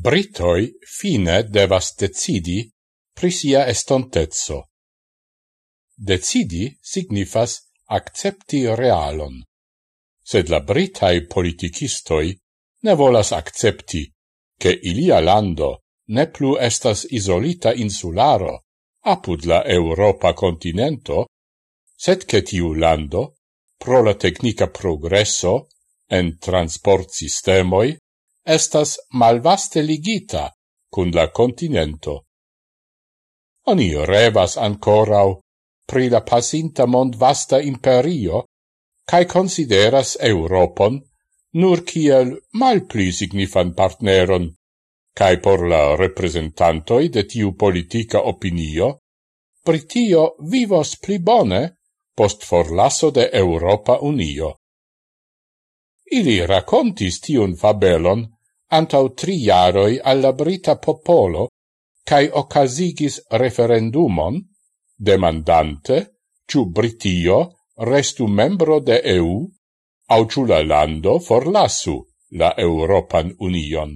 Britoi fine devas decidi prisia estontezzo. Decidi signifas accepti realon, sed la Britai politicistoi ne volas accepti che ilia lando ne plu estas isolita insularo apud la Europa continento, sed che tiu lando, pro la tecnica progresso en transport sistemoi, estas malvaste ligita cun la continento. Oni revas ancorau pri la pasinta mond vasta imperio, cae consideras Europon nur kiel mal pli signifan partneron, cae por la representantoi de tiu politica opinio, Britio vivos pli bone post forlaso de Europa Unio. Ili racontis tiun fabelon antau tri jaroi alla brita popolo cae ocasigis referendumon, demandante, ciu Britio restu membro de EU, au ciu la lando forlasu la Europan Union.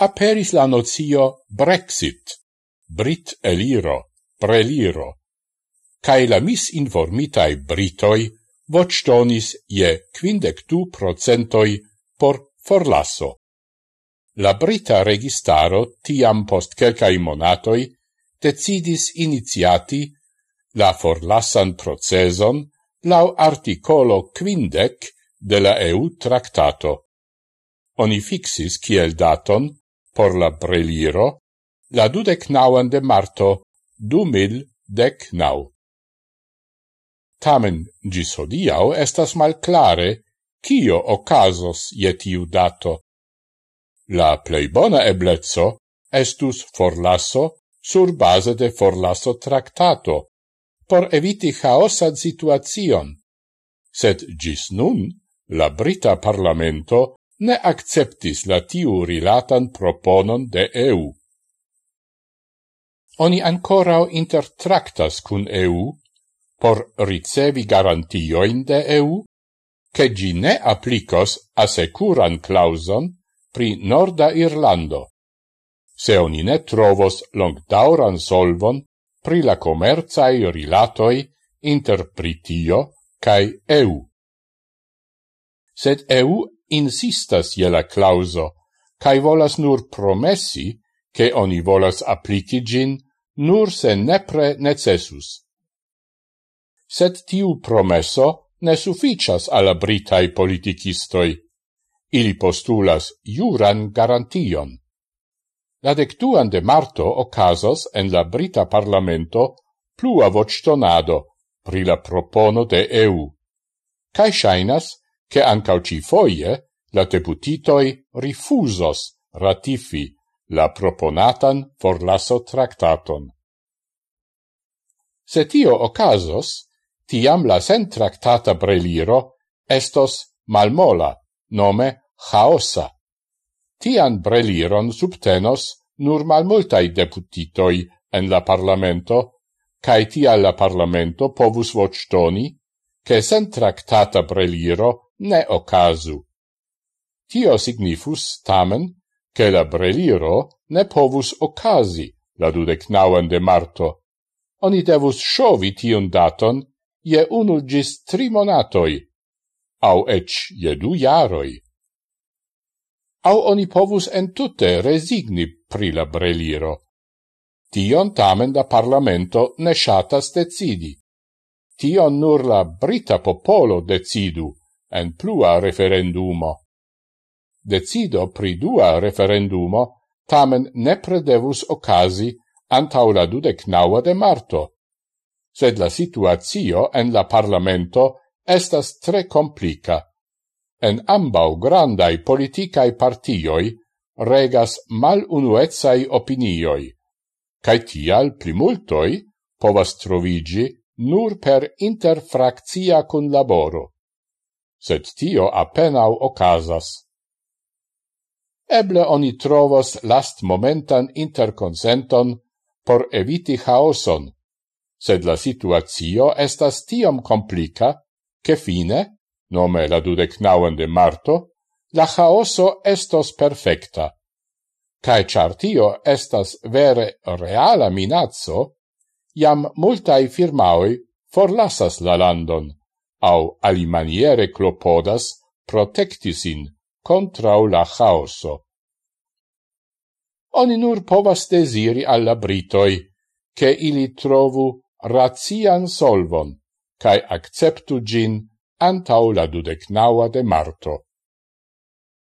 Aperis la nozio Brexit, Brit eliro, preliro, cae la misinformitae Britoi vocstonis je quindec du procentoi por forlasso. La brita registaro tiam post quelcai monatoi decidis iniziati la forlassan proceson lau articolo quindec de la EU tractato. Oni fixis kiel daton por la preliro la dudec nauan de marto du mil dec nau. Tamen gis hodiau estas malclare cio ocasos ietiu dato. La plei bona eblezzo estus forlasso sur base de forlasso tractato, por eviti chaosad situacion. Sed gis nun la Brita Parlamento ne acceptis la tiu rilatan proponon de EU. Oni ancorau intertractas cun EU por ricevi garantioin de EU, che gi ne applicos asecuran clauson pri Norda Irlando, se oni ne trovos longdauran solvon pri la comerzae rilatoi inter Britio cae EU. Sed EU insistas je la clauso, cae volas nur promessi che oni volas applicigin nur se nepre necessus sed tiu promesso ne sufficias alla britai politicistoi. Ili postulas juran garantion. La dectuan de marto ocasos en la brita parlamento plua voctonado pri la propono de EU. Cai shainas che ancau ci foie la deputitoi rifusos ratifi la proponatan forlaso tractaton. Se tio ocasos, tiam la sentractata breliro estos malmola, nome chaosa. Tian breliron subtenos nur malmultai deputitoi en la Parlamento, cae tia la Parlamento povus voctoni che sentractata breliro ne ocasu. Tio signifus, tamen, che la breliro ne povus ocasi la dudecnauan de marto. Oni devus shovi tion daton je unu gis tri monatoi, au ec je du jaroi. Au oni povus entute resigni pri la breliro. Tion tamen da parlamento ne shatas decidi. Tion nur la brita popolo decidu en plua referendumo. Decido pri dua referendumo tamen ne predevus ocasi antau la dudec naua de marto, sed la situazio en la Parlamento estas tre complica. En ambau grandai politicae partioi regas mal unuezai opinioi, cae tial primultoi povas trovigi nur per interfractia cun laboro. Sed tio apenau ocasas. Eble oni trovos last momentan interconsenton por eviti chaoson, sed la situazio estas tiom complica, che fine, nome la dudecnauen de marto, la chaoso estos perfecta. Cae char tio estas vere reala minazzo, iam multai firmaoi forlasas la landon, au alimaniere clopodas protectisin contrau la chaoso. Oni nur povas desiri alla Britoi, che ili trovu razian solvon, cae acceptu gin antau la dudecnaua de marto.